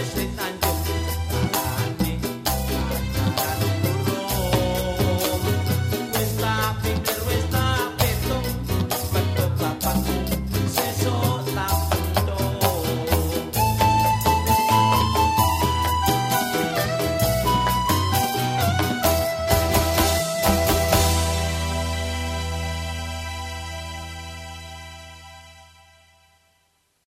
just